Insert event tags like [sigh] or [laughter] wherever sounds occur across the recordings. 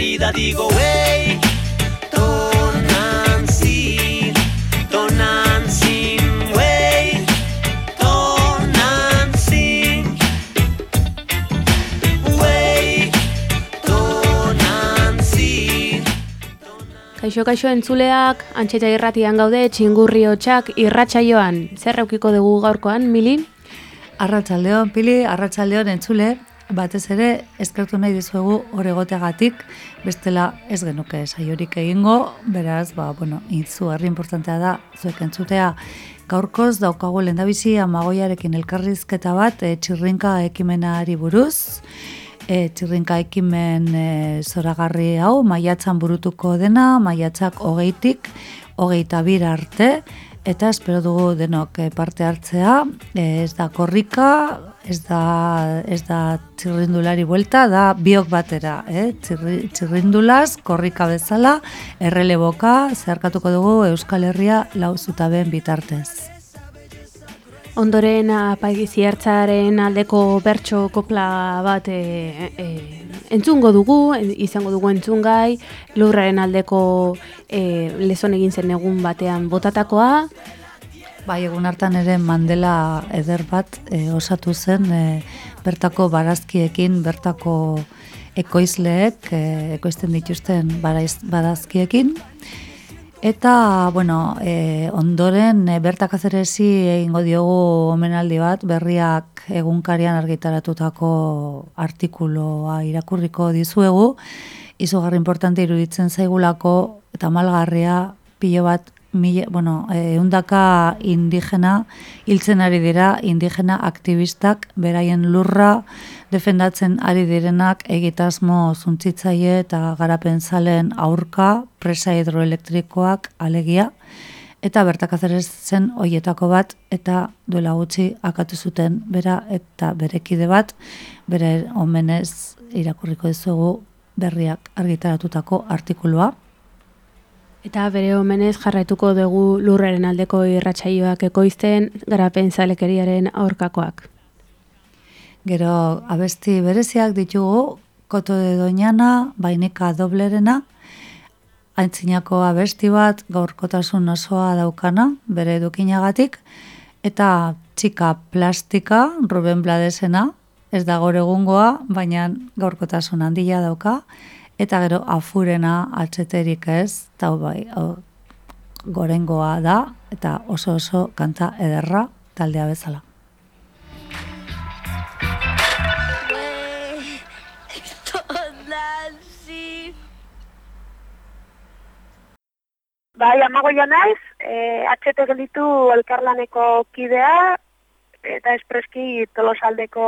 salida. Digo, hey, Tonantzin, Tonantzin, wey, Tonantzin, wey, Tonantzin. Kaixo kaixo entzuleak, antxeta irratian gaude, txingurri hotxak irratsaioan. Zer eukiko dugu gaurkoan, Mili? Arratsaldeon Pili, arratsaldeon entzule, batez ere eskertu nahi dizuegu oregoteagatik, bestela ez genuke saiorik egingo, beraz, ba, bueno, intzu herri importantea da, zuek entzutea, gaurkoz daukagu lendabizi amagoiarekin elkarrizketa bat, e, txirrinka ekimenari buruz, e, txirrinka ekimen e, zoragarri hau, maiatzan burutuko dena, maiatzak hogeitik, hogeita bir arte, eta espero dugu denok parte hartzea, ez da korrika, ez da, ez da txirrindulari buelta, da biok batera, eh? Txirri, txirrindulaz, korrika bezala, erreleboka, zeharkatuko dugu Euskal Herria lau zutaben bitartez. Ondoren hartzaren aldeko bertso kopla bat e, e, entzungo dugu, izango dugu entzungai, lurraren aldeko e, lezon egin zen egun batean botatakoa, Bai, egun hartan ere Mandela eder bat e, osatu zen e, bertako barazkiekin, bertako ekoizleek, e, ekoizten dituzten baraiz, barazkiekin. Eta, bueno, e, ondoren e, bertak azerezi egingo diogu omenaldi bat, berriak egunkarian argitaratutako artikuloa irakurriko dizuegu, izugarri importante iruditzen zaigulako eta malgarria pilo bat mila, bueno, eundaka indigena hiltzen ari dira, indigena aktivistak beraien lurra defendatzen ari direnak egitasmo zuntzitzaile eta garapen zalen aurka presa hidroelektrikoak alegia eta bertak zen hoietako bat eta duela gutxi akatu zuten bera eta berekide bat bere omenez irakurriko dizugu berriak argitaratutako artikulua. Eta bere omenez jarraituko dugu lurraren aldeko irratsaioak ekoizten garapen zalekeriaren aurkakoak. Gero abesti bereziak ditugu, Koto de Doñana, Bainika Doblerena, aintzinako abesti bat gaurkotasun osoa daukana, bere edukinagatik, eta txika plastika, Ruben Bladesena, ez da gaur egungoa, baina gaurkotasun handia dauka, eta gero afurena atxeterik ez, eta bai, hau gorengoa da, eta oso oso kanta ederra taldea bezala. Bai, amagoia naiz, e, atxete gelditu elkarlaneko kidea, eta espreski tolosaldeko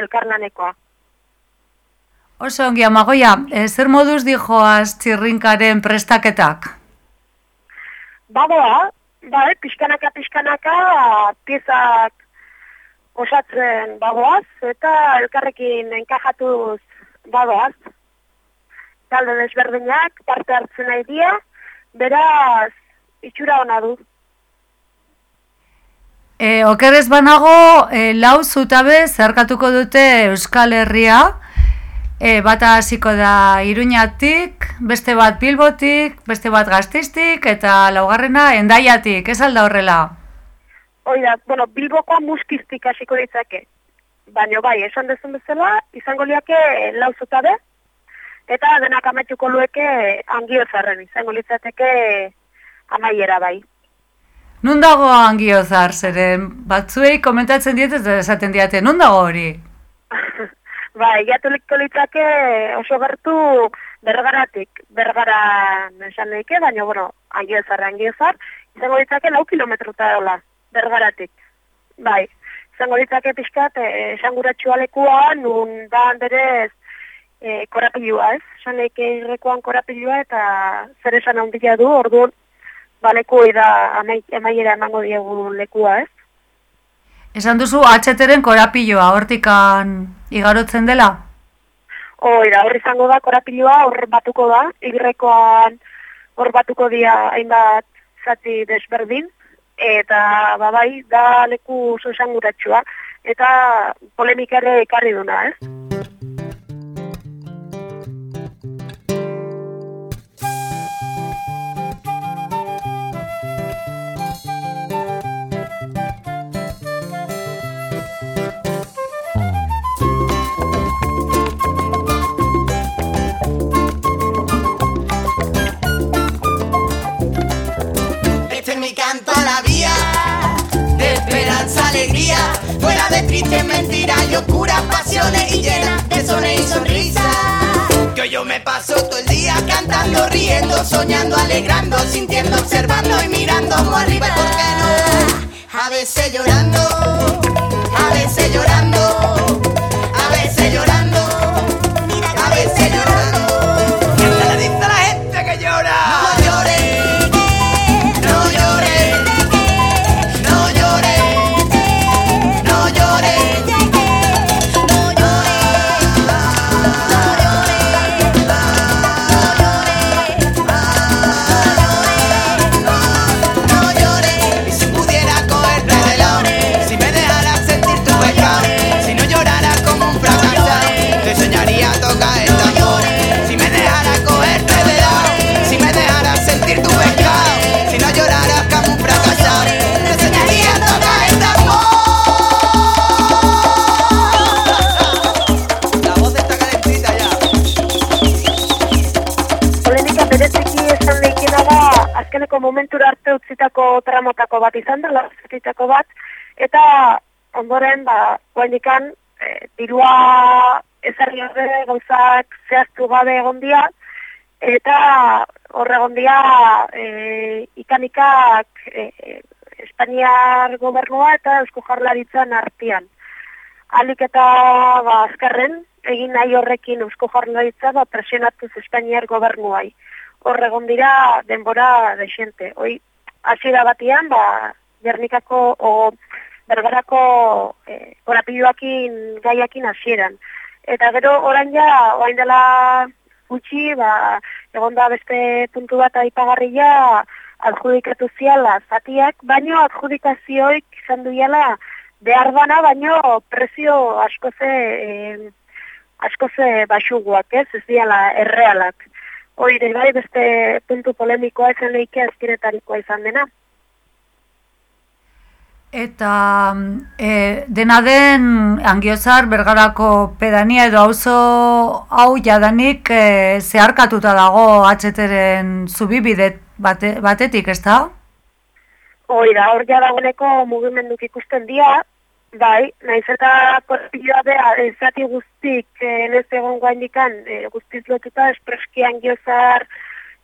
elkarlanekoa. Oso ongi amagoia, e, zer moduz dijoaz txirrinkaren prestaketak? Bagoa, bai, pixkanaka pixkanaka piezak osatzen bagoaz, eta elkarrekin enkajatuz bagoaz. Talde desberdinak parte hartzen nahi dira, beraz, itxura ona du. E, okerez banago, e, lau zutabe zeharkatuko dute Euskal Herria, E, bata hasiko da Iruñatik, beste bat Bilbotik, beste bat Gaztistik eta laugarrena Endaiatik, ez alda horrela? Oida, bueno, Bilbokoa muskiztik hasiko ditzake. Baina bai, esan dezun bezala, izango liake lau zutabe, eta denak amaituko lueke angiozarren, izango litzateke amaiera bai. Nun dago angiozar, zeren batzuei komentatzen diet ez da esaten diate, nun dago hori? [laughs] bai, jatuliko litzake oso gertu bergaratik, bergara esan daike, baina, bueno, angiozar, angiozar, izango litzake lau kilometruta dola, bergaratik. Bai, izango litzake pixkat, eh, esan alekua, nun da berez e, korapilua, ez? Esan daike irrekoan korapilua eta zer esan handia du, orduan, baleku da amaiera emango diegu lekua, ez? Esan duzu, atxeteren korapilloa, hortikan igarotzen dela? Hoi da, hor izango da, korapilloa hor batuko da, igrekoan hor batuko dia hainbat zati desberdin, eta babai, da leku esan eta polemikare ekarri duna, ez? Fuera de triste mentira, locura, pasiones y llena de sones y sonrisas. Que yo me paso todo el día cantando, riendo, soñando, alegrando, sintiendo, observando y mirando arriba y por qué no. A veces llorando, a veces llorando, bat izan da, lazetitako bat, eta ondoren, ba, guainikan, e, dirua ezarri horre gauzak zehaztu gabe egon dia, eta horre egon dia e, ikanikak e, Espainiar gobernua eta Eusko Jarlaritzan artian. Alik eta ba, azkarren, egin nahi horrekin Eusko Jarlaritza ba, presionatuz Espainiar gobernuai horregon dira denbora desente. Hoi, hasiera batian, ba, Gernikako o bergarako e, orapiloakin gaiakin hasieran. Eta gero orain ja, orain dela gutxi, ba, egon da beste puntu bat aipagarria adjudikatu ziala zatiak, baino adjudikazioik izan duiala behar dana, baino prezio askoze, e, askoze basuguak, ez, ez diala errealak. Oire, bai, beste puntu polemikoa esan leike azkiretarikoa izan dena. Eta e, dena den angiozar bergarako pedania edo auzo hau jadanik e, zeharkatuta dago atxeteren zubibidet bate, batetik, ez da? Oida, hor jadagoneko mugimenduk ikusten dia, Bai, naiz eta korpilloa beha, ezati guztik, eh, ez egon guainikan, eh, guztiz lotuta, espreski angiozar,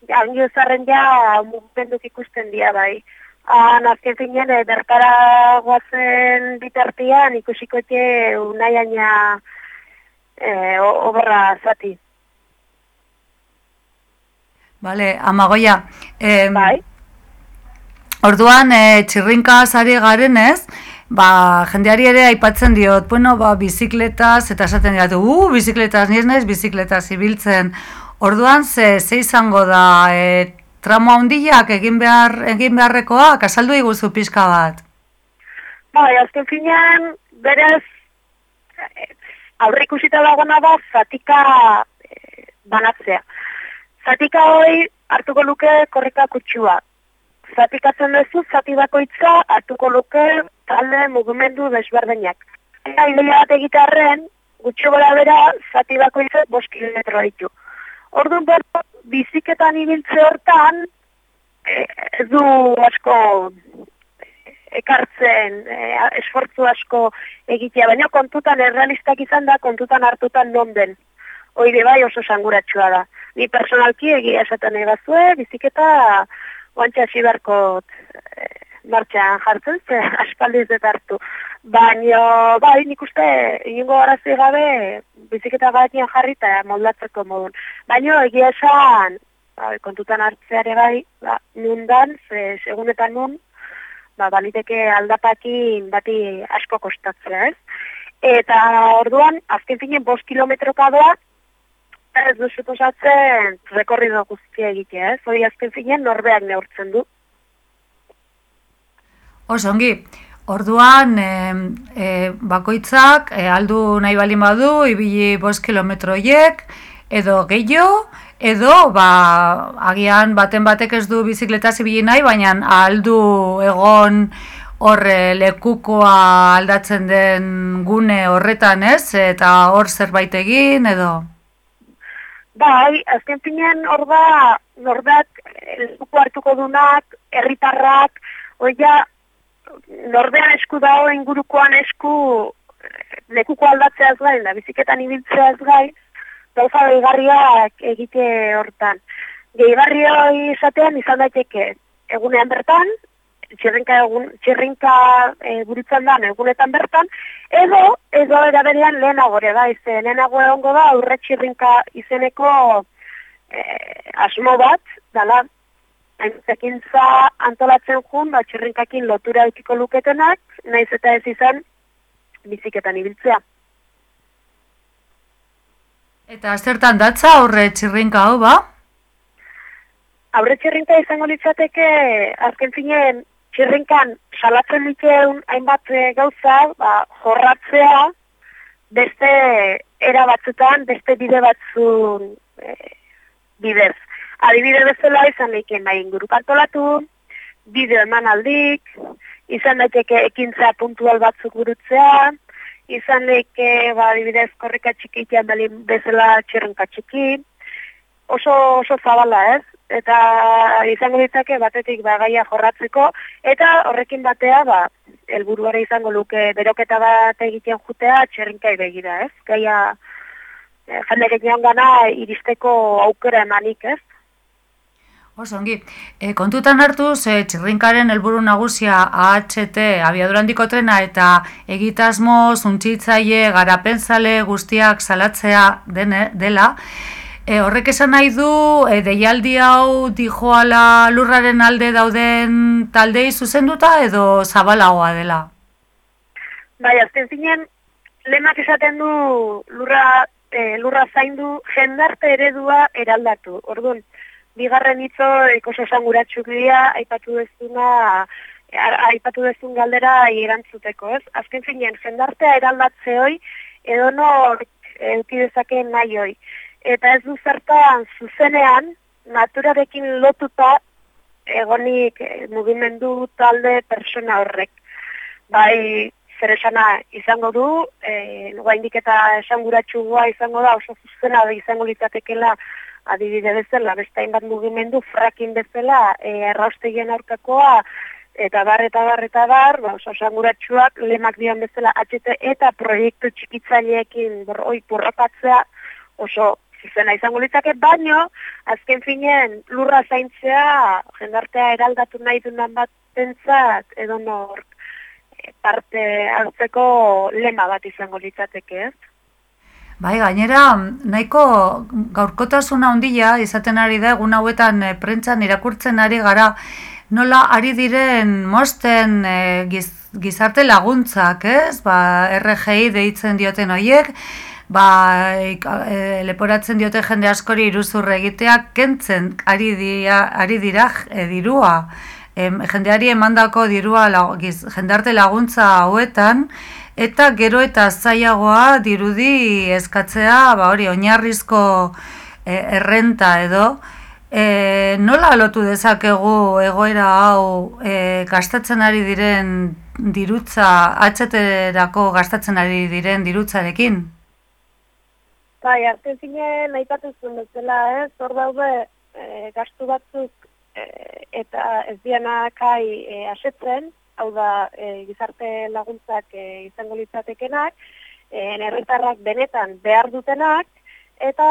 angiozarren ja, mugimenduk ikusten dira, bai. Han, azken finean, eh, bertara guazen bitartian, ikusiko etxe unai aina eh, oberra zati. Bale, amagoia. Eh, bai. Orduan, eh, txirrinka zari garen ez, ba, jendeari ere aipatzen diot, bueno, ba, bizikletaz, eta esaten dira, uh, bizikletaz, nire naiz bizikletaz ibiltzen. Orduan, ze, ze izango da, e, tramo handiak egin, behar, egin beharrekoak, asaldu iguzu pixka bat? Bai, azken finean, berez, aurre ikusita dagoena da zatika e, banatzea. Zatika hori hartuko luke korrika kutsua. Zatikatzen duzu, zati bakoitza hartuko luke talde mugimendu desberdinak. Eta ideia bat egitarren, gutxo gara bera, zati bakoitza bost kilometro ditu. Orduan behar, biziketan ibiltze hortan, e, ez du asko ekartzen, e, esfortzu asko egitea, baina kontutan errealistak izan da, kontutan hartutan non den. Hoi bai oso sanguratsua da. Ni personalki egia esaten egazue, biziketa guantxa xibarko e, martxan jartzen, ze [laughs] aspaldiz dut hartu. Baina, bai, nik uste, ingo arazi gabe, biziketa gainean jarri eta moldatzeko modun. Baina, egia esan, ba, kontutan hartzeare bai, ba, nundan, ze, segunetan nun, ba, baliteke aldapakin bati asko kostatzea, ez? Eta orduan, azken finen, bost kilometroka doa, ez du suposatzen rekorrido guztia egitea, ez? Hori azken finen, norbeak neurtzen du. Osongi, orduan e, e, bakoitzak e, aldu nahi balin badu, ibili bost kilometroiek, edo gehiago, edo ba, agian baten batek ez du bizikleta zibili nahi, baina aldu egon horre lekukoa aldatzen den gune horretan ez, eta hor zerbait egin edo? Bai, azken finean hor da, nordak, lekuko hartuko dunak, herritarrak, oia, nordean esku dago ingurukoan esku lekuko aldatzeaz gain, da biziketan ibiltzeaz gain, gauza gehigarriak egite hortan. Gehigarria izatean izan daiteke egunean bertan, txirrinka, egun, txirrinka e, burutzen da egunetan bertan, edo, edo eraberean lehenago da, izan lehenago egongo da, aurre txirrinka izeneko e, asmo bat, dala, haintzekintza antolatzen jun, ba, txirrinkakin lotura eukiko luketenak, naiz eta ez izan, biziketan ibiltzea. Eta zertan datza aurre txirrinka hau, ba? Aurre txirrinka izango litzateke, azken finen, txirrinkan salatzen diteun hainbat eh, gauza, ba, jorratzea, beste era batzutan, beste bide batzun e, bidez. Adibide bezala izan leiken bai inguru kantolatu, bideo eman aldik, izan daiteke ekintza puntual batzuk gurutzea, izan leke, ba, dibidez, korrika txikitia balin bezala txerrenka txiki, oso, oso zabala ez, eta izango ditzake batetik ba, gaia jorratzeko, eta horrekin batea, ba, elburuare izango luke beroketa bat egiten jutea txerrenkai begira ez, gaia e, jende gana iristeko aukera emanik ez, Osongi, e, kontutan hartu, ze txirrinkaren helburu nagusia AHT, abiadurandiko trena eta egitasmo, zuntzitzaile, garapenzale guztiak salatzea dene, dela, e, horrek esan nahi du, e, deialdi hau dijoala lurraren alde dauden taldei zuzenduta edo zabalagoa dela? Bai, azten zinen, lemak esaten du lurra, e, lurra zaindu jendarte eredua eraldatu, orduan, bigarren hitzo ikoso esanguratsuk dira aipatu dezuna aipatu dezun galdera erantzuteko, ez? Azken finean jendartea eraldatze hoi edo no eduki dezake nahi hoi. Eta ez du zertan zuzenean naturarekin lotuta egonik eh, mugimendu talde persona horrek. Bai, zer esana izango du, e, guaindik eta esanguratxua izango da, oso zuzena izango litzatekela adibide bezala, beste hainbat mugimendu frakin bezala, e, erraustegien aurkakoa, eta bar, eta bar, eta bar, ba, oso sanguratxuak, lemak dian bezala, HT eta proiektu txikitzaileekin borroi purrakatzea, oso zizena izango litzake, baino, azken finen, lurra zaintzea, jendartea eraldatu nahi dunan bat tentzat, edo nor, e, parte hartzeko lema bat izango litzateke, ez? Bai, gainera, nahiko gaurkotasuna handia izaten ari da egun hauetan e, prentsan irakurtzen ari gara nola ari diren mosten e, gizarte laguntzak, ez? Ba, RGI deitzen dioten hoiek, ba, e, leporatzen diote jende askori iruzurre egiteak kentzen ari dira, ari dira dirua em, jendeari emandako dirua giz, jendarte laguntza hauetan, eta gero eta zailagoa dirudi eskatzea, ba hori, oinarrizko e, errenta edo, e, nola lotu dezakegu egoera hau e, gastatzen ari diren dirutza, atxeterako gastatzen ari diren dirutzarekin? Bai, arte zinen aipatu zuen bezala, ez, hor daude e, gastu batzuk e, eta ez dianakai e, asetzen, hau da e, gizarte laguntzak e, izango litzatekenak, e, herritarrak benetan behar dutenak, eta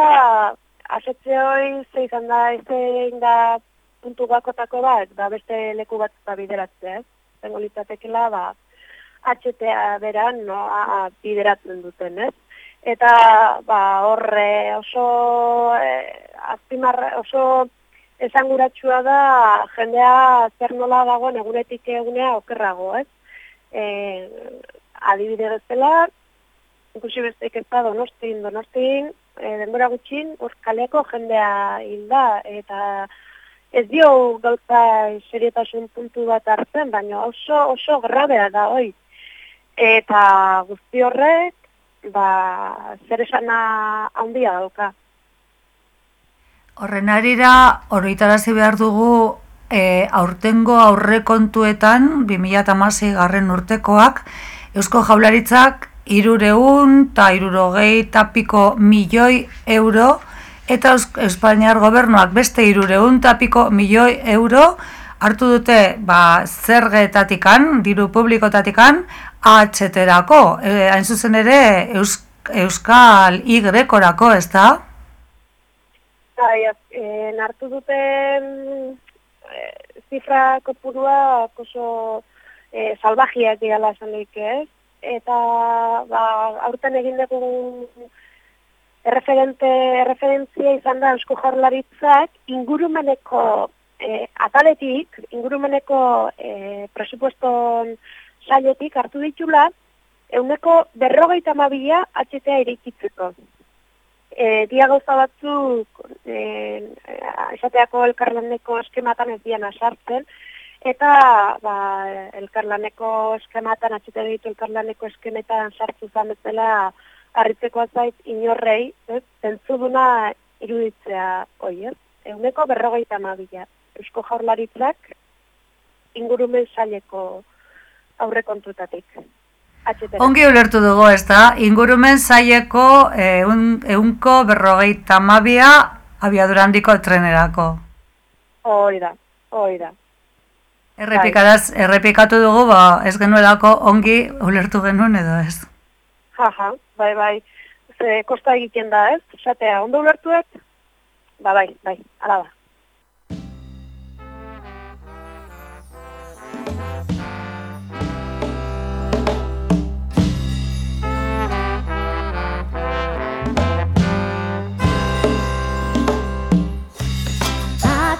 asetze hori ze izan da, ez da puntu bakotako bat, ba, beste leku bat ba, bideratzea, ez? Zengo litzatekela, ba, HTA beran no, a, bideratzen duten, ez? Eta ba, horre oso e, azpimarra, oso esanguratsua da jendea zer nola dagoen egunetik egunea okerrago, ez? E, adibide bezala, ikusi besteik ez da donostin, donostin, e, denbora gutxin, hor kaleko jendea hilda, eta ez dio gauza serietasun puntu bat hartzen, baina oso, oso grabea da, oi. Eta guzti horrek, ba, zer esana handia dauka. Horren arira, horretarazi behar dugu e, aurtengo aurrekontuetan, 2008 garren urtekoak, Eusko Jaularitzak irureun eta irurogei tapiko milioi euro, eta Espainiar gobernuak beste irureun tapiko milioi euro, hartu dute ba, zergetatikan, diru publikotatikan, atxeterako, e, hain zuzen ere Euskal Y-korako, ez da? Bai, e, nartu duten e, zifra kopurua oso e, salvajiak egala esan ez? eta ba, aurten egin dugu erreferente, erreferentzia izan da eusko jarlaritzak ingurumeneko e, ataletik, ingurumeneko e, presupueston sailetik hartu ditula, euneko berrogeita mabila atxetea irikitzeko. E, dia gauza batzuk e, esateako elkarlaneko eskematan ez dian asartzen, Eta ba, elkarlaneko eskematan, atxite ditu elkarlaneko eskemetan sartu zametzela harritzeko azait inorrei, ez? zentzuduna iruditzea hoi, ez? Euneko berrogeita mabila. Eusko jaurlaritzak ingurumen zaileko aurrekontutatik. Ongi ulertu dugu, ez da? Ingurumen zaileko eun, eunko berrogeita mabia abiadurandiko trenerako. Hoi da, hoi da. Errepikaraz, bai. errepikatu dugu, ba, ez genuelako ongi ulertu genuen edo ez. Jaja, bai, bai. Ze kosta egiten da, ez? Zatea, ondo ulertuet? Ba, bai, bai, ala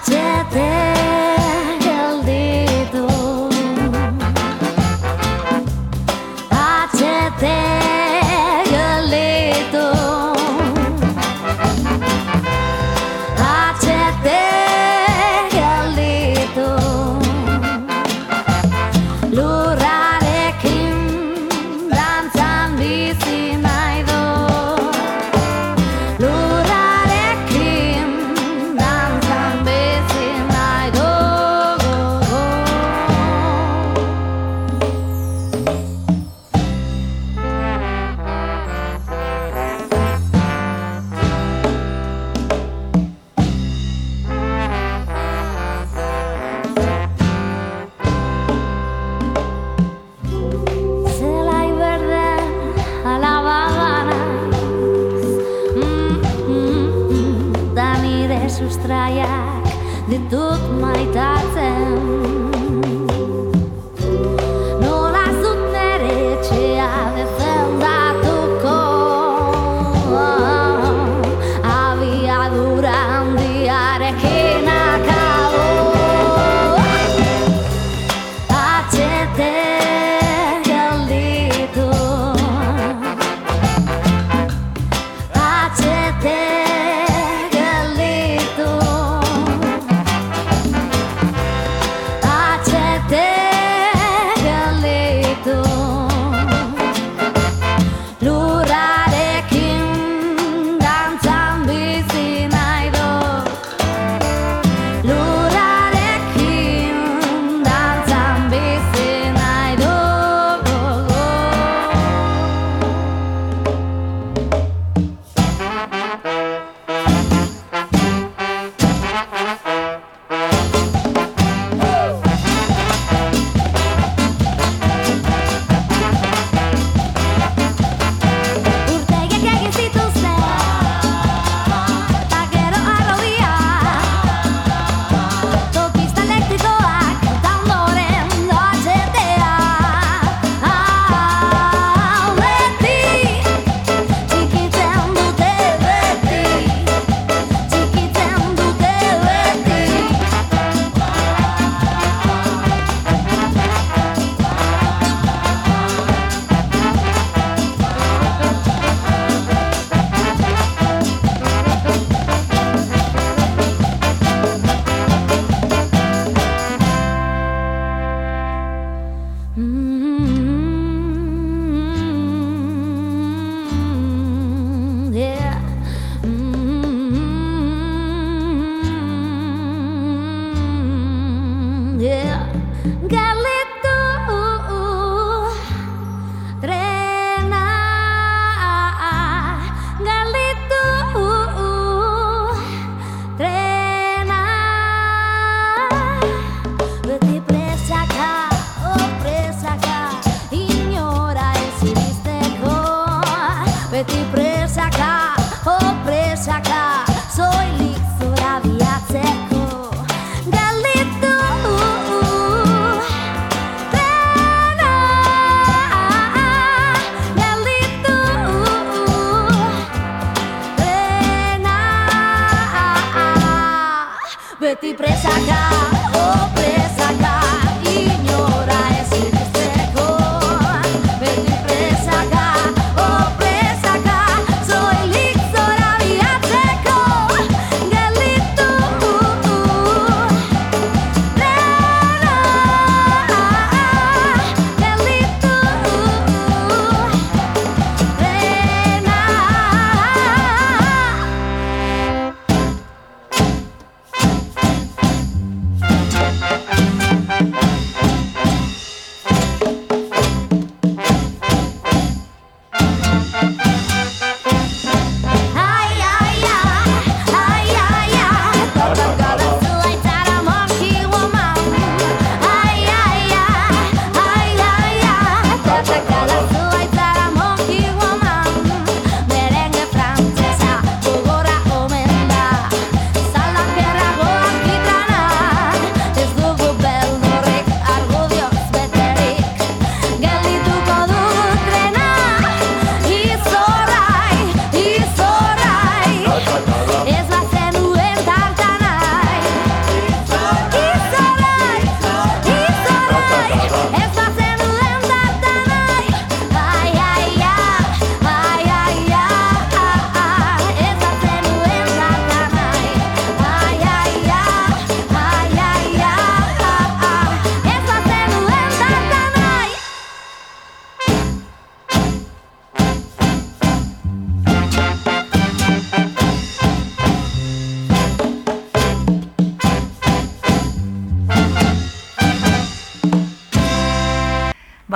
てて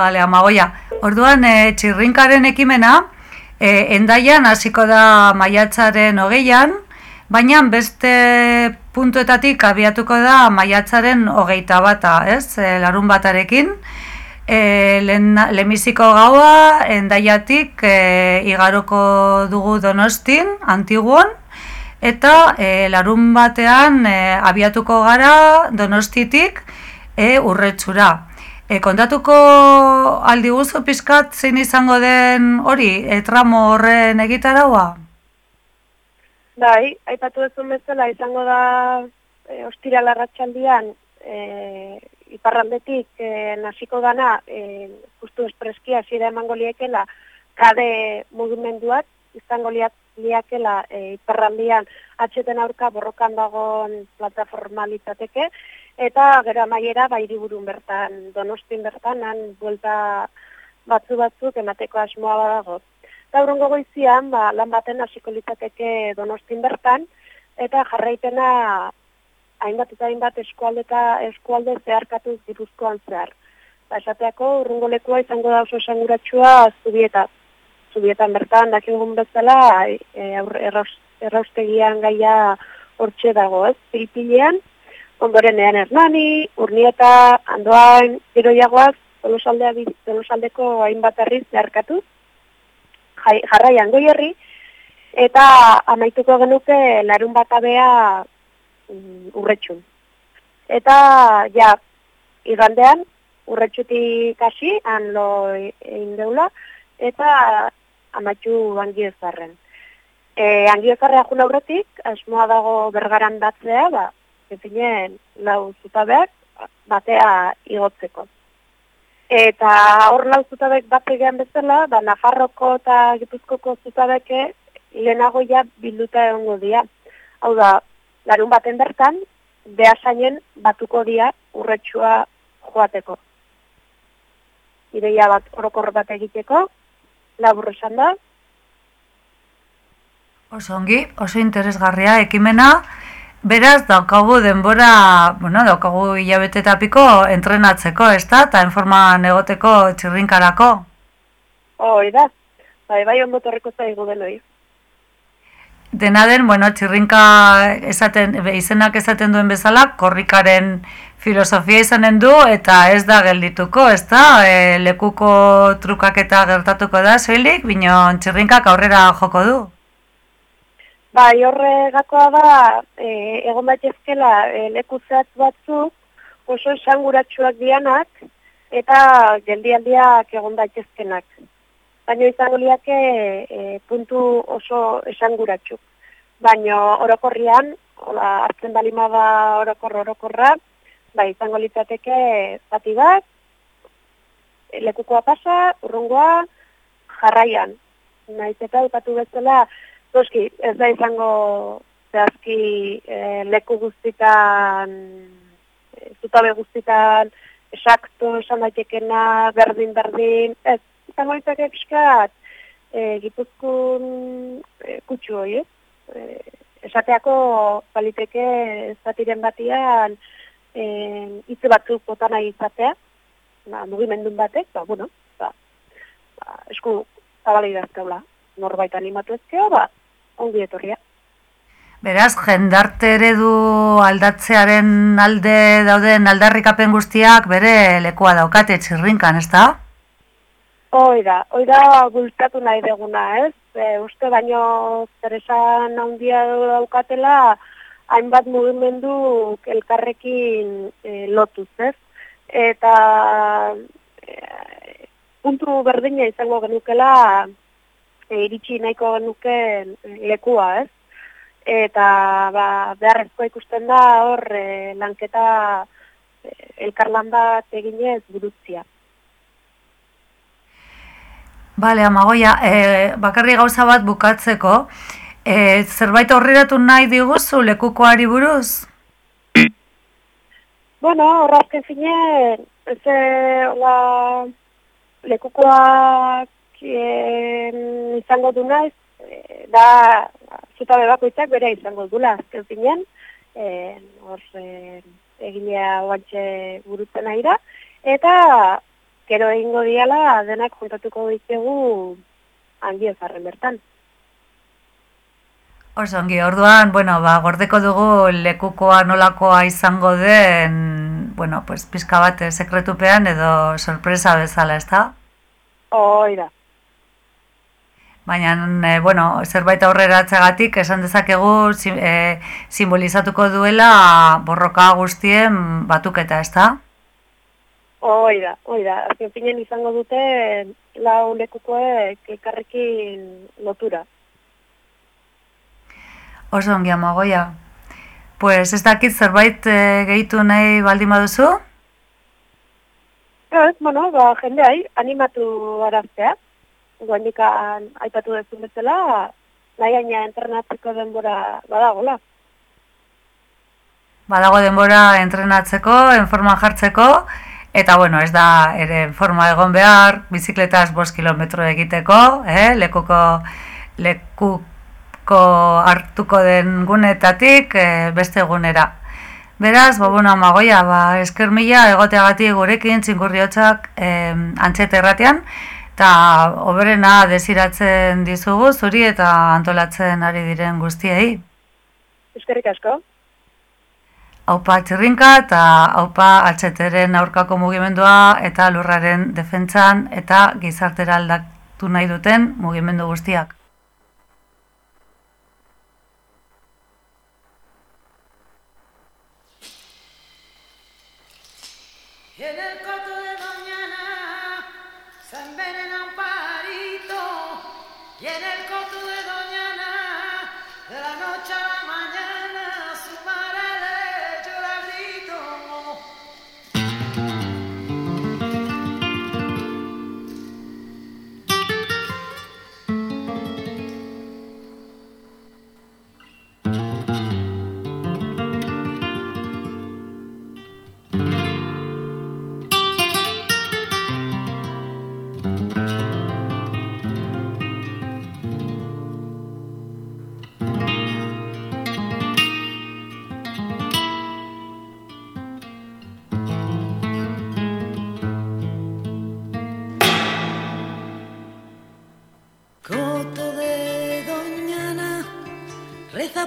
Bale, amagoia. Orduan, e, txirrinkaren ekimena, e, endaian hasiko da maiatzaren hogeian, baina beste puntuetatik abiatuko da maiatzaren hogeita bata, ez? E, larun batarekin. E, lemiziko gaua, endaiatik e, igaroko dugu donostin, antiguon, eta e, larun batean e, abiatuko gara donostitik e, urretxura. E, kontatuko aldi guzu pizkat zein izango den hori, e, tramo horren egitaraua? Bai, aipatu duzun bezala izango da e, ostira larratxaldian e, iparraldetik e, nasiko dana e, justu espreskia zira emango liekela kade mugimenduak izango liakela e, iparraldian atxeten aurka borrokan dagoen plataforma litzateke, eta gero amaiera bai burun bertan, donostin bertan, han buelta batzu batzuk emateko asmoa badago. Eta urrongo goizian, ba, lan baten hasiko litzateke donostin bertan, eta jarraipena hainbat eta hainbat eskualde eta eskualde zeharkatu ziruzkoan zehar. Ba, esateako, urrungo lekua izango da oso esanguratsua zubieta. Zubietan bertan, dakingun bezala, e, erraustegian gaia hortxe dago, ez? Pilipilean, ondoren ean ernani, urnieta, andoain, iroiagoaz, tolosaldeko hainbat herri zeharkatu, jarraian goi herri, eta amaituko genuke larun bat abea mm, urretxun. Eta, ja, igandean, urretxutik hasi, han lo egin deula, eta amaitu angiozarren. E, angiozarrea jun aurretik, asmoa dago bergaran batzea, ba, zefinen lau zutabeak batea igotzeko. Eta hor lau zutabek bat egean bezala, da Nafarroko eta Gipuzkoko zutabeke lehenago ja bilduta egongo dira. Hau da, larun baten bertan, behasainen batuko dira urretxua joateko. ideia bat orokor bat egiteko, labur esan da. Oso ongi, oso interesgarria ekimena, beraz daukagu denbora, bueno, daukagu hilabete eta piko entrenatzeko, ez da, eta informan egoteko txirrinkarako. Hoi da, bai, bai ondo torreko zaigu denoi. Dena den, bueno, txirrinka esaten, izenak esaten duen bezala, korrikaren filosofia izanen du, eta ez da geldituko, ez da, e, lekuko trukaketa gertatuko da, soilik, bino txirrinkak aurrera joko du. Bai, horre gakoa da, e, egon daitezkela e, leku zehatz oso esanguratsuak dianak eta geldialdiak egon daitezkenak. Baina izango liake e, puntu oso esanguratsu. Baina orokorrian, hola, hartzen balima da orokor orokorra, bai, izango litzateke zati bat, lekukoa pasa, urrungoa, jarraian. Naiz eta upatu bezala, Noski, ez da izango zehazki e, leku guztitan, e, zutabe guztitan, esakto, esan daitekena, berdin-berdin, ez, izango izake pixkat, e, gipuzkun e, kutsu hori, e, esateako baliteke zatiren batian e, hitze batzuk botan nahi izatea, ba, mugimendun batek, ba, bueno, ba, ba, esku zabali dazkaula, norbait animatu ezkeo, ba, ongi etorria. Beraz, jendarte eredu aldatzearen alde dauden aldarrikapen guztiak bere lekua daukate txirrinkan, ez da? Hoi da, hoi da gultatu nahi deguna, ez? E, uste baino zeresan handia daukatela, hainbat mugimendu elkarrekin e, lotuz, ez? Eta e, puntu berdina izango genukela e, iritsi nahiko genuke lekua, ez? Eta ba, beharrezkoa ikusten da hor e, lanketa e, elkarlan bat eginez burutzia. Bale, amagoia, e, bakarri gauza bat bukatzeko, e, zerbait horriratu nahi diguzu lekukoari buruz? Bueno, horrazken fine, ez la, lekukoak e, izango du naiz, e, da zutabe bakoitzak bere izango dula, azken zinen, e, hor e, eginea oantxe burutzen aira, eta gero egingo diala denak kontatuko ditugu hangi ezarren bertan. Oso ongi, orduan, bueno, ba, gordeko dugu lekukoa nolakoa izango den, bueno, pues, pizka bat sekretupean edo sorpresa bezala, ez da? Hoi da. Baina, e, bueno, zerbait aurrera atzegatik, esan dezakegu sim, e, simbolizatuko duela borroka guztien batuketa, ez da? Hoi da, hoi da. Azken finen izango dute lau lekukoek elkarrekin lotura. Oso ongi amagoia. Pues ez dakit zerbait e, gehitu nahi baldin baduzu? Ez, bueno, ba, jendeai, animatu araztea guandikan aipatu dezun bezala, nahi gaina entrenatzeko denbora badagola. Badago denbora entrenatzeko, enforma jartzeko, eta bueno, ez da ere forma egon behar, bizikletaz bost kilometro egiteko, eh? lekuko, lekuko hartuko den gunetatik eh, beste gunera. Beraz, bo, bueno, magoia, ba, esker mila egoteagatik gurekin, txinkurriotzak eh, antxete erratean, eta oberena desiratzen dizugu zuri eta antolatzen ari diren guztiei. Eskerrik asko. Haupa txirrinka eta haupa atxeteren aurkako mugimendua eta lurraren defentsan eta gizartera aldatu nahi duten mugimendu guztiak.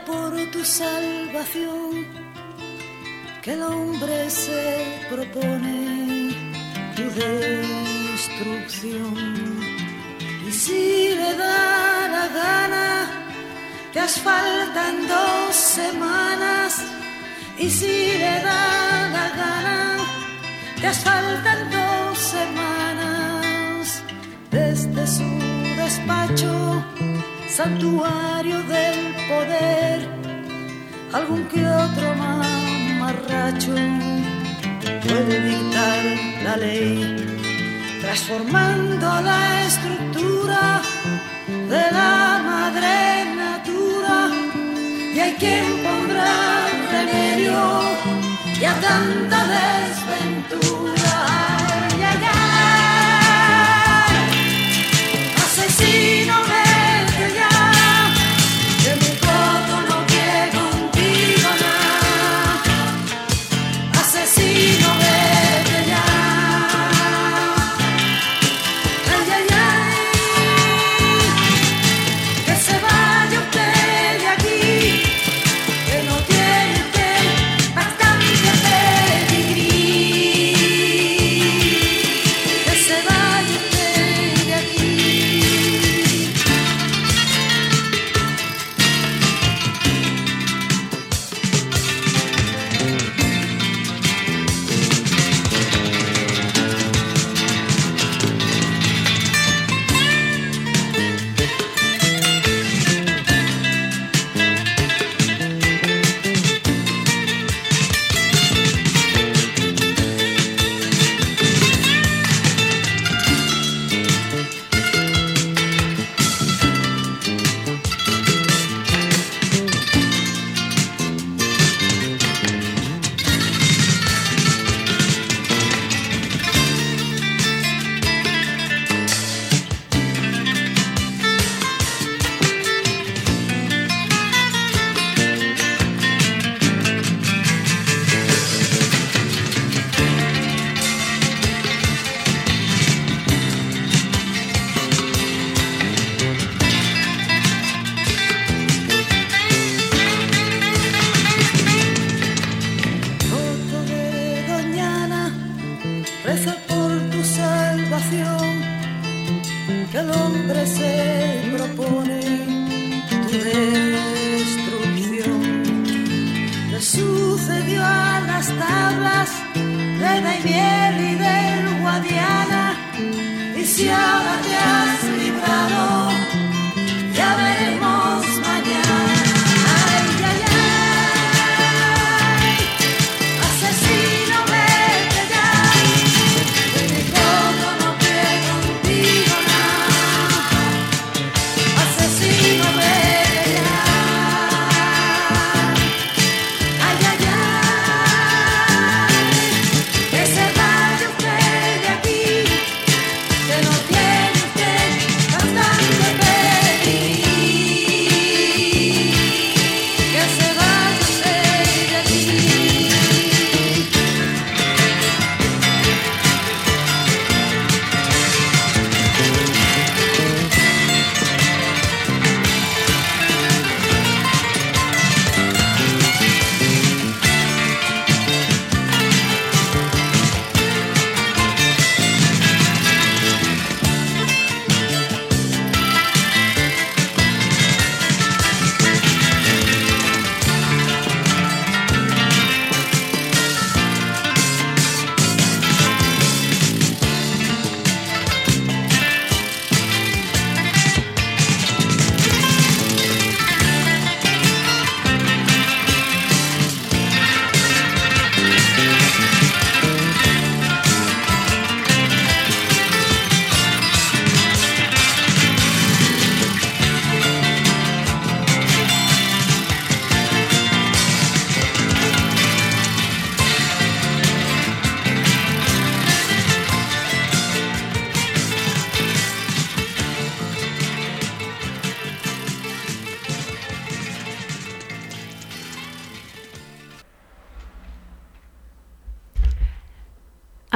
Por tu salvación que el hombre se propone tu destrucción. Y si le da la gana, te asfaltan dos semanas. Y si le da la gana, te asfaltan dos semanas. Desde su despacho, santuario del poder, algún que otro mamarracho puede dictar la ley, transformando la estructura de la madre natura. Y hay quien pondrá remedio y a tanta desventura.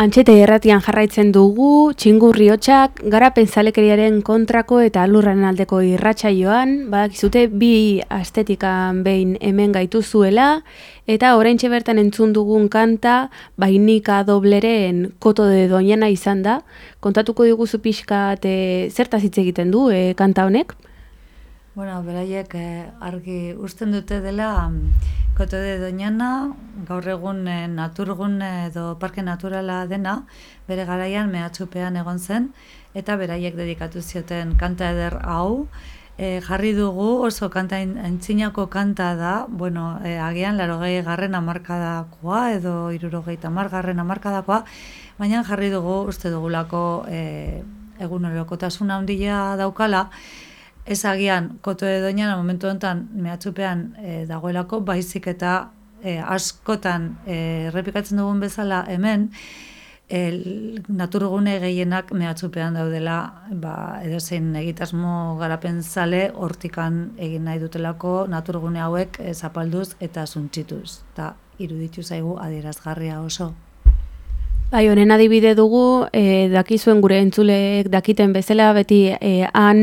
Antxete erratian jarraitzen dugu, txingurri hotxak, garapen zalekeriaren kontrako eta lurran aldeko irratsaioan, badakizute bi astetikan behin hemen gaituzuela, eta oraintxe bertan entzun dugun kanta, bainika dobleren koto de doñana izan da. Kontatuko diguzu pixka e, zertaz hitz egiten du e, kanta honek? Bueno, beraiek eh, argi usten dute dela mm, Koto de Doñana, gaur egun eh, naturgune edo parke naturala dena, bere garaian mehatxupean egon zen, eta beraiek dedikatu zioten kanta eder hau, eh, jarri dugu oso kanta aintzinako kanta da, bueno, eh, agian larogei garren amarkadakoa edo irurogei tamar garren amarkadakoa, baina jarri dugu uste dugulako eh, egunerokotasun handia daukala, Ez agian, koto de doñana momentu honetan mehatxupean e, dagoelako, baizik eta e, askotan e, errepikatzen dugun bezala hemen, el, naturgune gehienak mehatxupean daudela, ba, edozein egitasmo garapen zale hortikan egin nahi dutelako naturgune hauek zapalduz eta suntsituz. Eta iruditu zaigu adierazgarria oso. Bai, honen adibide dugu, e, dakizuen gure entzuleek dakiten bezala, beti e, han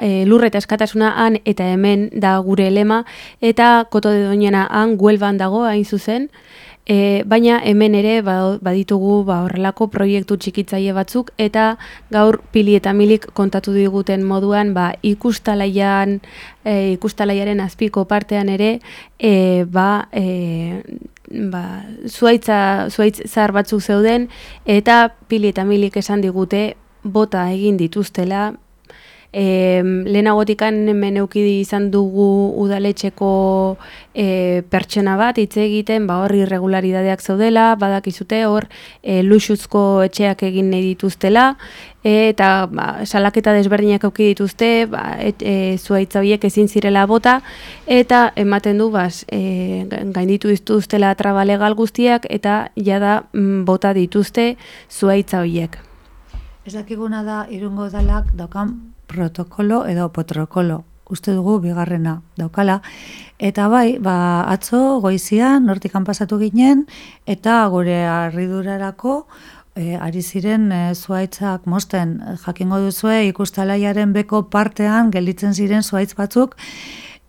e, lurre eta eskatasuna han eta hemen da gure lema, eta koto de doñena han guelban dago hain zuzen, e, baina hemen ere ba- baditugu ba, horrelako proiektu txikitzaile batzuk, eta gaur pili eta milik kontatu diguten moduan, ba, ikustalaian, e, ikustalaiaren azpiko partean ere, e, ba, e, ba, zuaitza, zuaitz zahar batzuk zeuden, eta pili eta milik esan digute bota egin dituztela, E, lehenagotikan hemen eukidi izan dugu udaletxeko e, pertsona bat hitz egiten, ba hor irregularidadeak zaudela, badakizute hor e, luxuzko etxeak egin nahi dituztela, e, eta ba, salaketa desberdinak auki dituzte, ba, et, e, zuaitza horiek ezin zirela bota, eta ematen du bas, e, gainditu dituztela traba legal guztiak, eta jada mm, bota dituzte zuaitza horiek. Ez dakiguna da irungo dalak daukan protokolo edo potrokolo. Uste dugu bigarrena daukala. Eta bai, ba, atzo goizian nortikan pasatu ginen eta gure harridurarako e, ari ziren e, zuaitzak mosten. Jakingo duzue ikustalaiaren beko partean gelditzen ziren zuaitz batzuk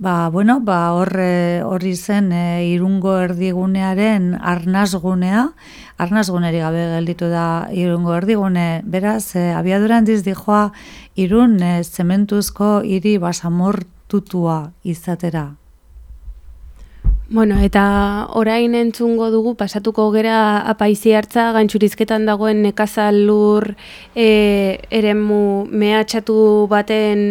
Ba, bueno, ba, hor, e, horri zen e, irungo erdigunearen arnazgunea, arnazguneri gabe gelditu da irungo erdigune, beraz, e, abiadura handiz dijoa irun e, zementuzko hiri basamortutua izatera. Bueno, eta orain entzungo dugu, pasatuko gera apaizi hartza, gantxurizketan dagoen nekazal lur e, eremu mehatxatu baten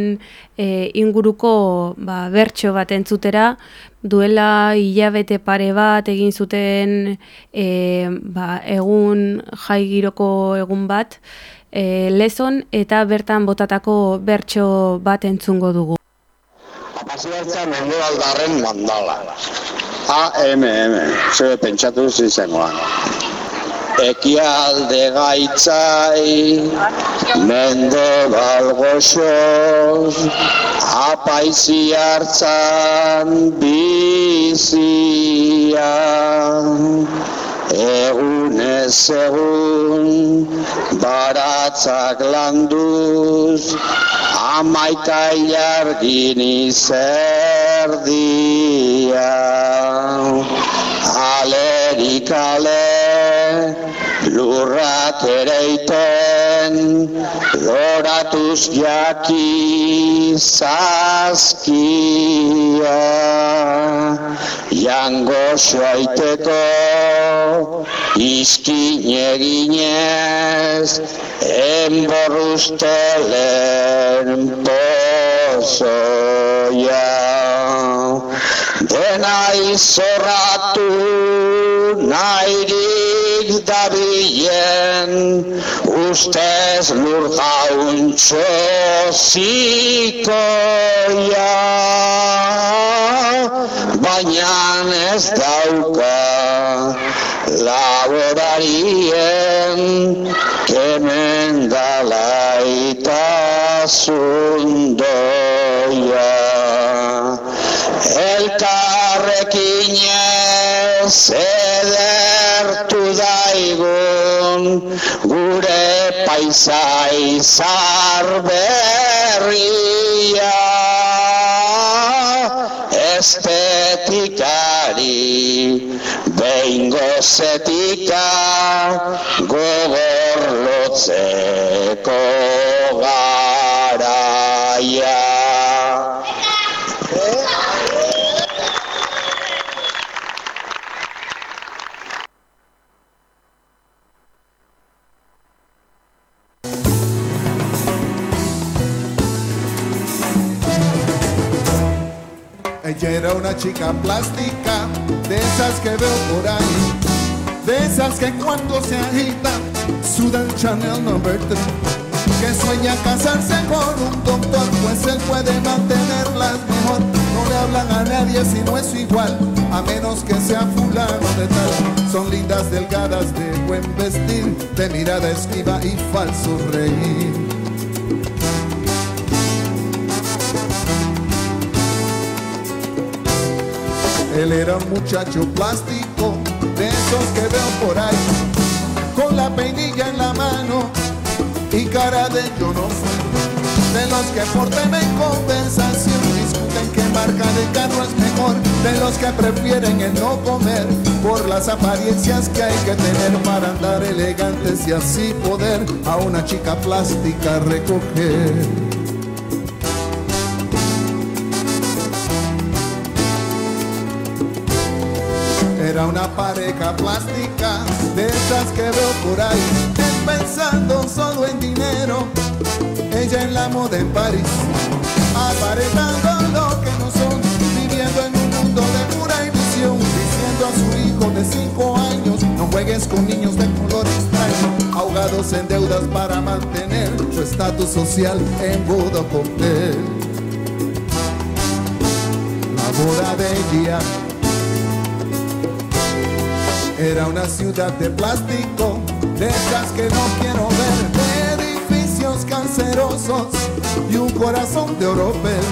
e, inguruko ba, bertso bat entzutera, duela hilabete pare bat egin zuten e, ba, egun jai giroko egun bat, e, lezon eta bertan botatako bertso bat entzungo dugu. Pasiartza mendebaldarren mandala. AMM, zure pentsatu zizengoan. Ekialde gaitzai, mendebal goxoz, apaizi hartzan bizian. Egunez egun, baratzak landuz, amaika ilargin izerdia. Alerik ale, lurrak ereiten, loratuz jaki zazkia. Jango soaiteko, iskin eginez, enborrustelen pozoia. Dena izorratu nahirik dabilen, ustez lur jauntxo zikoia, baina ez dauka laborarien kemendalaitasundoia. Elkarrekin ez paisai zarberria estetikari behingo zetika gogorlotzeko garaia. Ella era una chica plástica, de esas que veo por ahí, de esas que cuando se agitan sudan Chanel number 3, que sueña casarse con un doctor, pues él puede mantenerlas mejor. No le hablan a nadie si no es igual, a menos que sea fulano de tal. Son lindas, delgadas, de buen vestir, de mirada esquiva y falso reír. Él era un muchacho plástico, de esos que veo por ahí, con la peinilla en la mano y cara de yo no fui. De los que por tema en conversación discuten qué marca de carro es mejor. De los que prefieren el no comer por las apariencias que hay que tener para andar elegantes y así poder a una chica plástica recoger. Una pareja plástica de esas que veo por ahí, pensando solo en dinero, ella en la moda en París, aparentando lo que no son, viviendo en un mundo de pura ilusión, diciendo a su hijo de cinco años, no juegues con niños de color extraño, ahogados en deudas para mantener su estatus social en boda cóctel. La boda de ella era una ciudad de plástico, de esas que no quiero ver, edificios cancerosos y un corazón de oropel,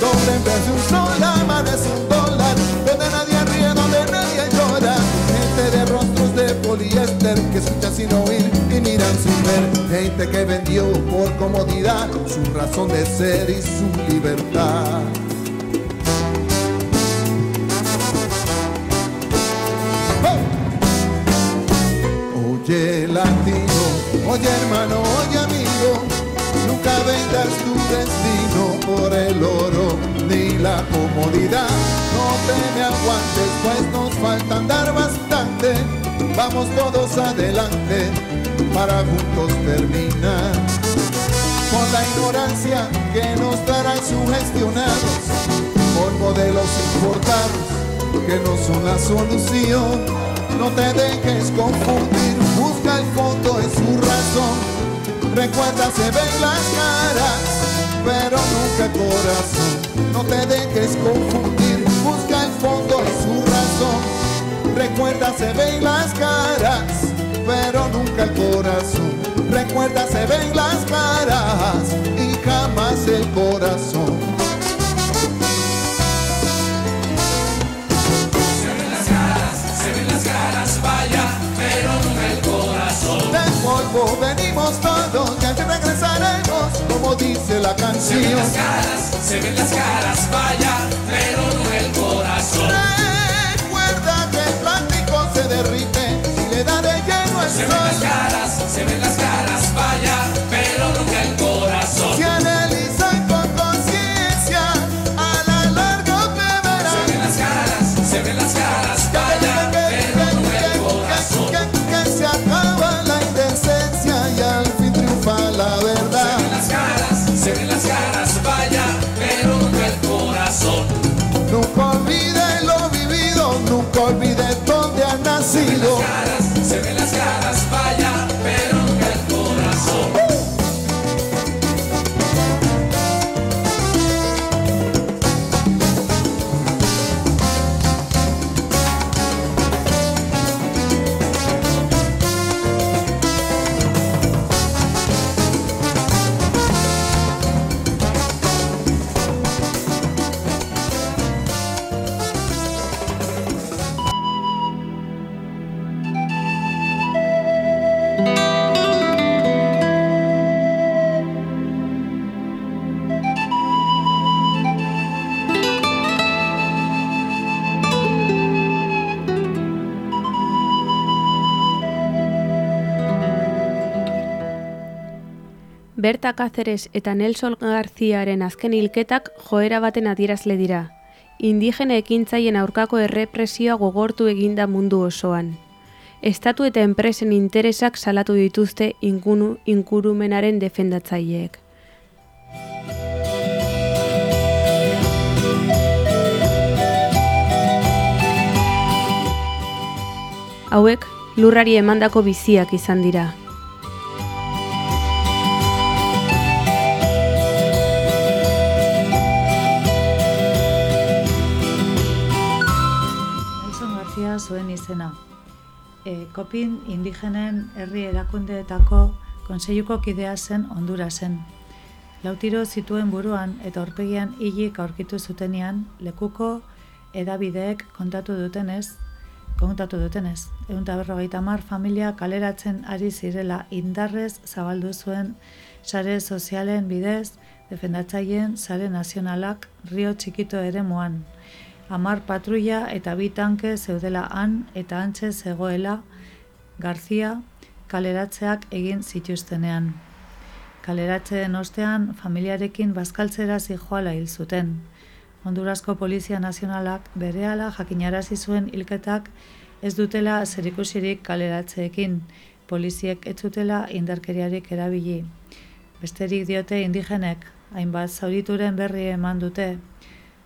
donde en vez de un sol amanece un dólar, donde nadie ríe, donde nadie llora, gente de rostros de poliéster que escucha sin oír y miran sin ver, gente que vendió por comodidad su razón de ser y su libertad. Oye hermano, oye amigo, nunca vendas tu destino por el oro ni la comodidad. No te me aguantes, pues nos falta andar bastante. Vamos todos adelante para juntos terminar. Por la ignorancia que nos darán sugestionados, por modelos importados que no son la solución. No te dejes confundir, busca el fondo en su razón. Recuerda, se ven las caras, pero nunca el corazón. No te dejes confundir, busca el fondo en su razón. Recuerda, se ven las caras, pero nunca el corazón. Recuerda, se ven las caras y jamás el corazón. Del polvo venimos todos, ya que regresaremos, como dice la canción. se ven las caras, vaya, pero no el corazón. Se ven las caras, se ven las caras. Berta Cáceres eta Nelson Garziaren azken hilketak joera baten adierazle dira. Indigene ekintzaien aurkako errepresioa gogortu eginda mundu osoan. Estatu eta enpresen interesak salatu dituzte ingunu, inkurumenaren defendatzaileek. Hauek lurrari emandako biziak izan dira. Izena. E, kopin indigenen herri erakundeetako konseiluko kidea zen ondura zen. Lautiro zituen buruan eta aurpegian hilik aurkitu zutenean lekuko edabideek kontatu dutenez, kontatu dutenez, egun berrogeita hamar familia kaleratzen ari zirela indarrez zabaldu zuen sare sozialen bidez, defendatzaileen sare nazionalak rio txikito ere moan. Amar patrulla eta bi tanke zeudela han eta antxe zegoela Garzia kaleratzeak egin zituztenean. Kaleratzeen ostean familiarekin bazkaltzera zijoala hil zuten. Hondurasko Polizia Nazionalak berehala jakinarazi zuen hilketak ez dutela zerikusirik kaleratzeekin, poliziek ez zutela indarkeriarik erabili. Besterik diote indigenek, hainbat zaurituren berri eman dute.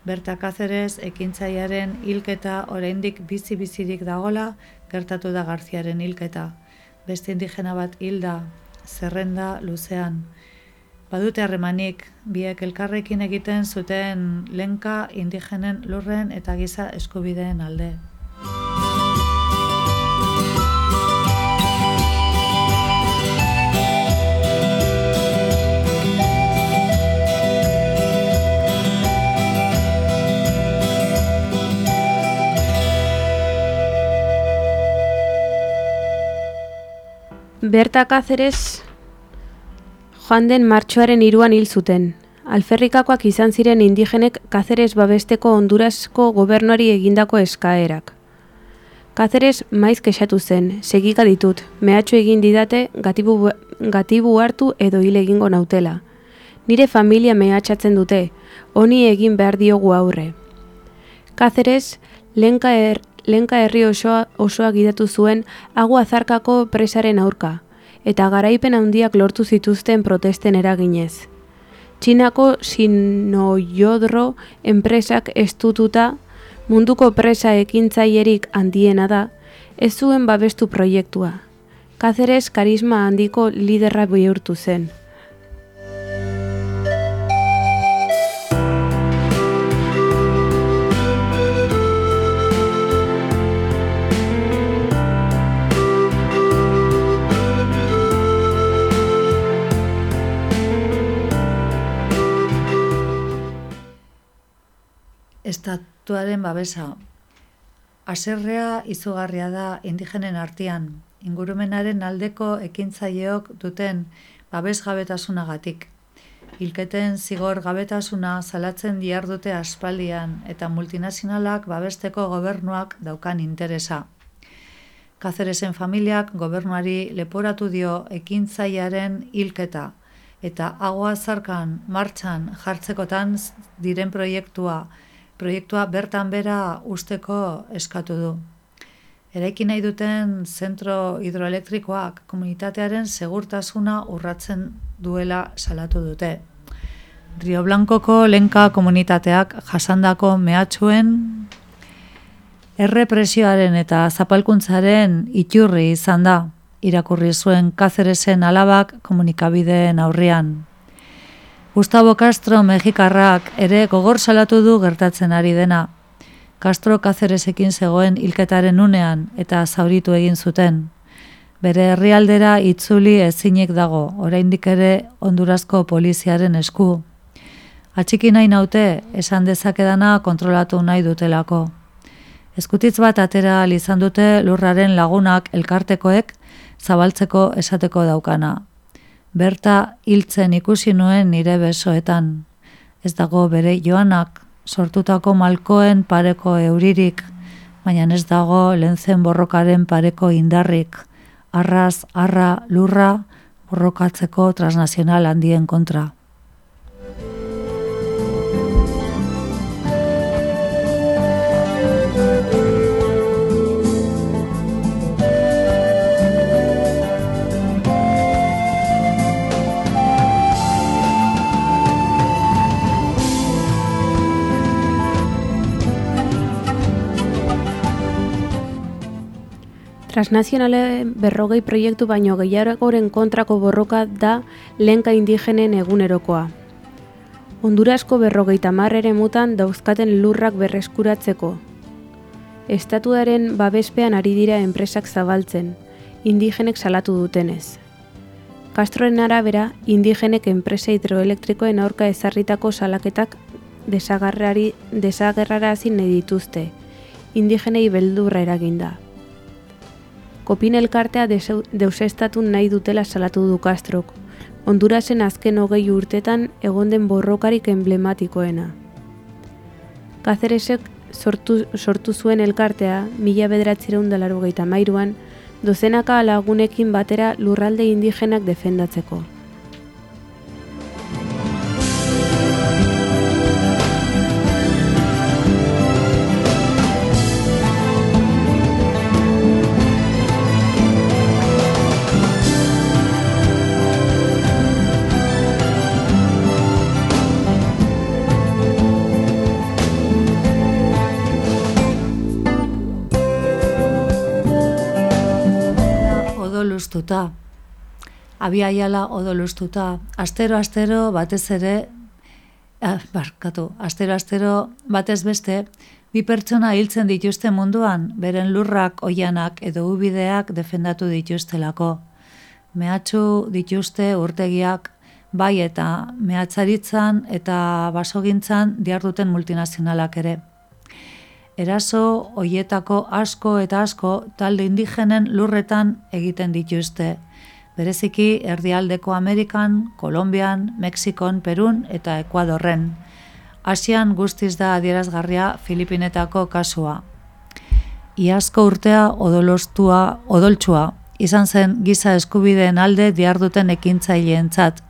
Berta Cáceres ekintzaiaren hilketa oraindik bizi-bizirik dagola gertatu da Garziaren hilketa. Beste indigena bat hilda, zerrenda luzean. Badute harremanik, biek elkarrekin egiten zuten lenka indigenen lurren eta giza eskubideen alde. Berta Cáceres joan den martxoaren iruan hil zuten. Alferrikakoak izan ziren indigenek Cáceres babesteko Hondurasko gobernuari egindako eskaerak. Cáceres maiz kexatu zen, segika ditut, mehatxu egin didate gatibu, gatibu hartu edo hil egingo nautela. Nire familia mehatxatzen dute, honi egin behar diogu aurre. Cáceres lenka, er, lenka herri osoa, osoa gidatu zuen agu azarkako presaren aurka, eta garaipen handiak lortu zituzten protesten eraginez. Txinako Sinoyodro enpresak estututa munduko presa ekintzaierik handiena da, ez zuen babestu proiektua. Cáceres karisma handiko liderra bihurtu zen. Estatuaren babesa. Aserrea izugarria da indigenen artean, ingurumenaren aldeko ekintzaileok duten babesgabetasunagatik. Hilketen zigor gabetasuna salatzen dute aspaldian eta multinazionalak babesteko gobernuak daukan interesa. Kazeresen familiak gobernuari leporatu dio ekintzailearen hilketa eta agua zarkan martxan jartzekotan diren proiektua proiektua bertan bera usteko eskatu du. Eraiki nahi duten zentro hidroelektrikoak komunitatearen segurtasuna urratzen duela salatu dute. Rio Blancoko lenka komunitateak jasandako mehatxuen errepresioaren eta zapalkuntzaren iturri izan da, irakurri zuen Kazeresen alabak komunikabideen aurrian. Gustavo Castro Mexikarrak ere gogor salatu du gertatzen ari dena. Castro Cáceresekin zegoen hilketaren unean eta zauritu egin zuten. Bere herrialdera itzuli ezinik dago, oraindik ere Hondurasko poliziaren esku. Atxiki nahi naute, esan dezakedana kontrolatu nahi dutelako. Eskutitz bat atera izan dute lurraren lagunak elkartekoek zabaltzeko esateko daukana. Berta hiltzen ikusi nuen nire besoetan. Ez dago bere joanak sortutako malkoen pareko euririk, baina ez dago lentzen borrokaren pareko indarrik. Arraz, arra, lurra, borrokatzeko transnazional handien kontra. Transnazionale berrogei proiektu baino gehiagoren kontrako borroka da lehenka indigenen egunerokoa. Hondurasko berrogeita marrere mutan dauzkaten lurrak berreskuratzeko. Estatuaren babespean ari dira enpresak zabaltzen, indigenek salatu dutenez. Castroren arabera, indigenek enpresa hidroelektrikoen aurka ezarritako salaketak desagarrari, desagerrarazi nahi dituzte, indigenei beldurra eraginda. Kopin elkartea deusestatu nahi dutela salatu du Castrok, Hondurasen azken hogei urtetan egon den borrokarik emblematikoena. Cáceresek sortu, sortu zuen elkartea, mila bederatzireun dalaru mairuan, dozenaka lagunekin batera lurralde indigenak defendatzeko. Odolustuta. Abiaiala odolustuta. Astero, astero, batez ere, ah, barkatu, astero, astero, batez beste, bi pertsona hiltzen dituzte munduan, beren lurrak, oianak edo ubideak defendatu dituztelako. Mehatxu dituzte urtegiak, bai eta mehatzaritzan eta basogintzan diarduten multinazionalak ere. Eraso hoietako asko eta asko talde indigenen lurretan egiten dituzte. Bereziki erdialdeko Amerikan, Kolombian, Mexikon, Perun eta Ekuadorren. Asian guztiz da adierazgarria Filipinetako kasua. Iazko urtea odolostua, odoltsua, izan zen giza eskubideen alde diarduten ekintzaileentzat.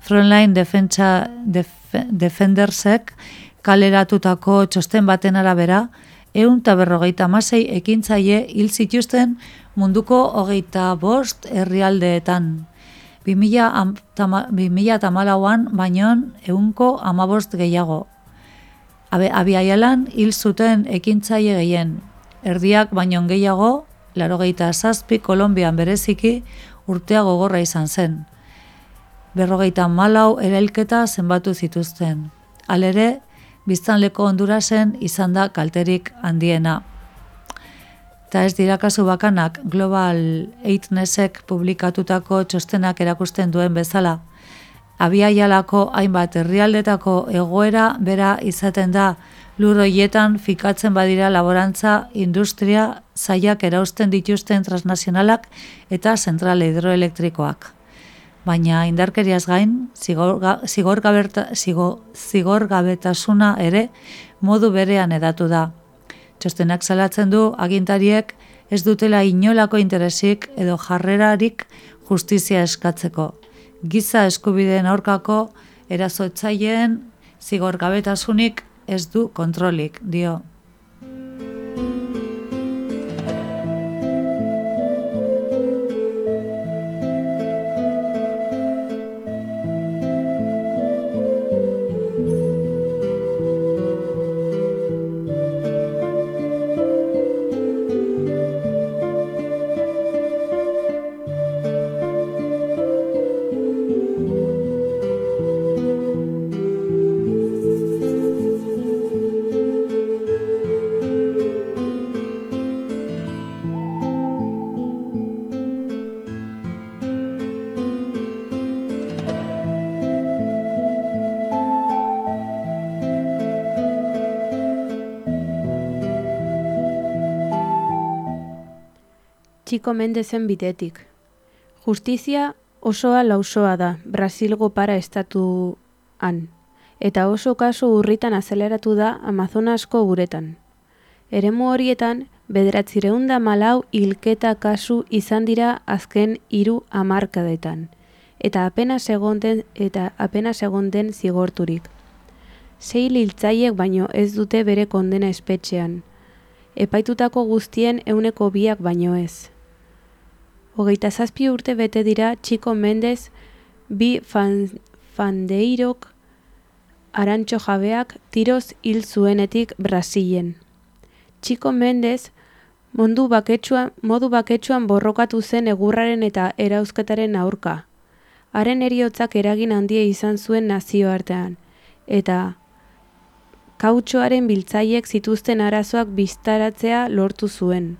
Frontline Defensa Def, Defendersek kaleratutako txosten baten arabera, eun eta berrogeita amasei ekintzaile hil zituzten munduko hogeita bost herrialdeetan. 2008an bainoan eunko amabost gehiago. Abe, abiaialan hil zuten ekintzaile gehien. Erdiak baino gehiago, larogeita zazpi Kolombian bereziki urtea gogorra izan zen. Berrogeita malau erailketa zenbatu zituzten. Alere, biztanleko Hondurasen izan da kalterik handiena. Eta ez dira kasu bakanak Global Eightnessek publikatutako txostenak erakusten duen bezala. Abiaialako hainbat herrialdetako egoera bera izaten da lur hoietan fikatzen badira laborantza, industria, zaiak erausten dituzten transnazionalak eta zentrale hidroelektrikoak. Baina indarkeriaz gain, zigor, zigor, ere modu berean edatu da. Txostenak salatzen du agintariek ez dutela inolako interesik edo jarrerarik justizia eskatzeko. Giza eskubideen aurkako erasotzaileen zigor gabetasunik ez du kontrolik, dio. Txiko Mendezen bitetik. Justizia osoa lausoa da, Brasilgo para estatuan, eta oso kasu urritan azeleratu da Amazonasko uretan. Eremu horietan, bederatzireunda malau hilketa kasu izan dira azken hiru hamarkadetan. eta apenas egon den eta apenas egon den zigorturik. Sei hiltzaiek baino ez dute bere kondena espetxean. Epaitutako guztien euneko biak baino ez. Hogeita zazpi urte bete dira Txiko Mendez bi fan, fandeirok arantxo jabeak tiroz hil zuenetik Brasilen. Txiko Mendez mundu baketsuan, modu baketsuan borrokatu zen egurraren eta erauzketaren aurka. Haren eriotzak eragin handia izan zuen nazioartean, eta kautxoaren biltzaiek zituzten arazoak biztaratzea lortu zuen.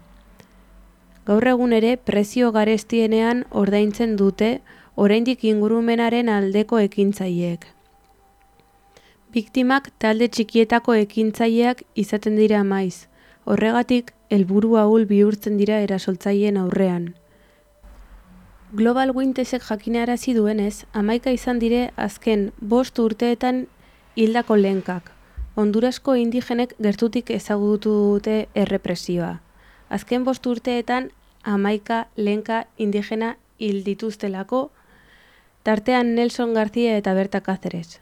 Gaur egun ere prezio garestienean ordaintzen dute oraindik ingurumenaren aldeko ekintzaileek. Biktimak talde txikietako ekintzaileak izaten dira maiz, horregatik helburu ahul bihurtzen dira erasoltzaileen aurrean. Global Wintesek jakinarazi duenez, hamaika izan dire azken bost urteetan hildako lehenkak. Hondurasko indigenek gertutik ezagutu dute errepresioa. Azken bost urteetan hamaika lehenka indigena hil dituztelako, tartean Nelson García eta Berta Cáceres.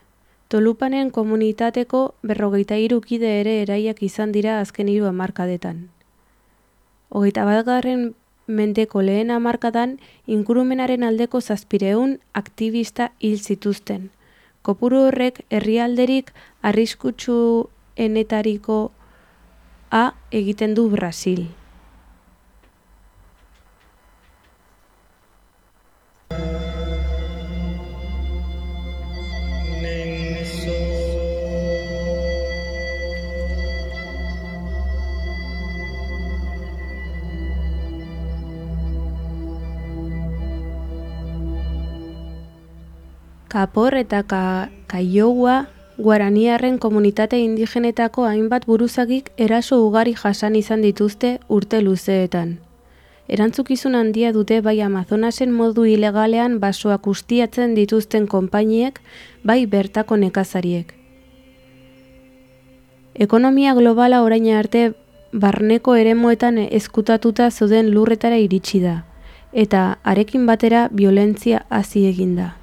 Tolupanen komunitateko berrogeita hiru kide ere eraiak izan dira azken hiru hamarkadetan. Hogeita batgarren mendeko lehen hamarkadan ingurumenaren aldeko zazpireun aktivista hil zituzten. Kopuru horrek herrialderik arriskutsuenetariko a egiten du Brasil. Kapor eta ka, kaioua Guaraniarren komunitate indigenetako hainbat buruzagik eraso ugari jasan izan dituzte urte luzeetan. Erantzukizun handia dute bai Amazonasen modu ilegalean basoak ustiatzen dituzten konpainiek, bai bertako nekazariek. Ekonomia globala orain arte barneko eremuetan ezkutatuta zeuden lurretara iritsi da, eta arekin batera violentzia hasi eginda.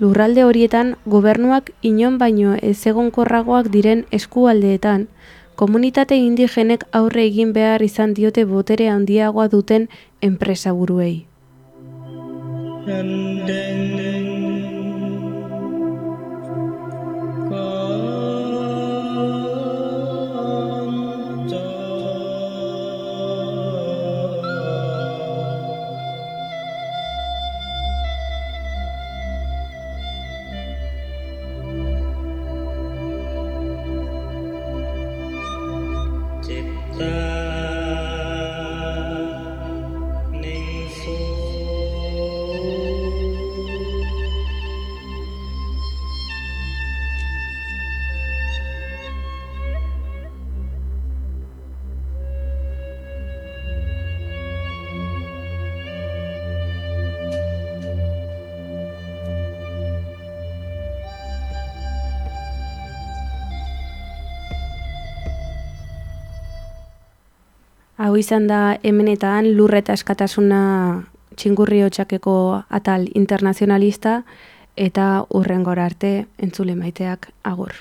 Lurralde horietan gobernuak inon baino ezegonkorragoak diren eskualdeetan, komunitate indigenek aurre egin behar izan diote botere handiagoa duten enpresaburuei. Izan da hemenetan lurra eta eskatasuna txingurri hotxakeko atal internazionalista eta urrengora arte entzule maiteak agur.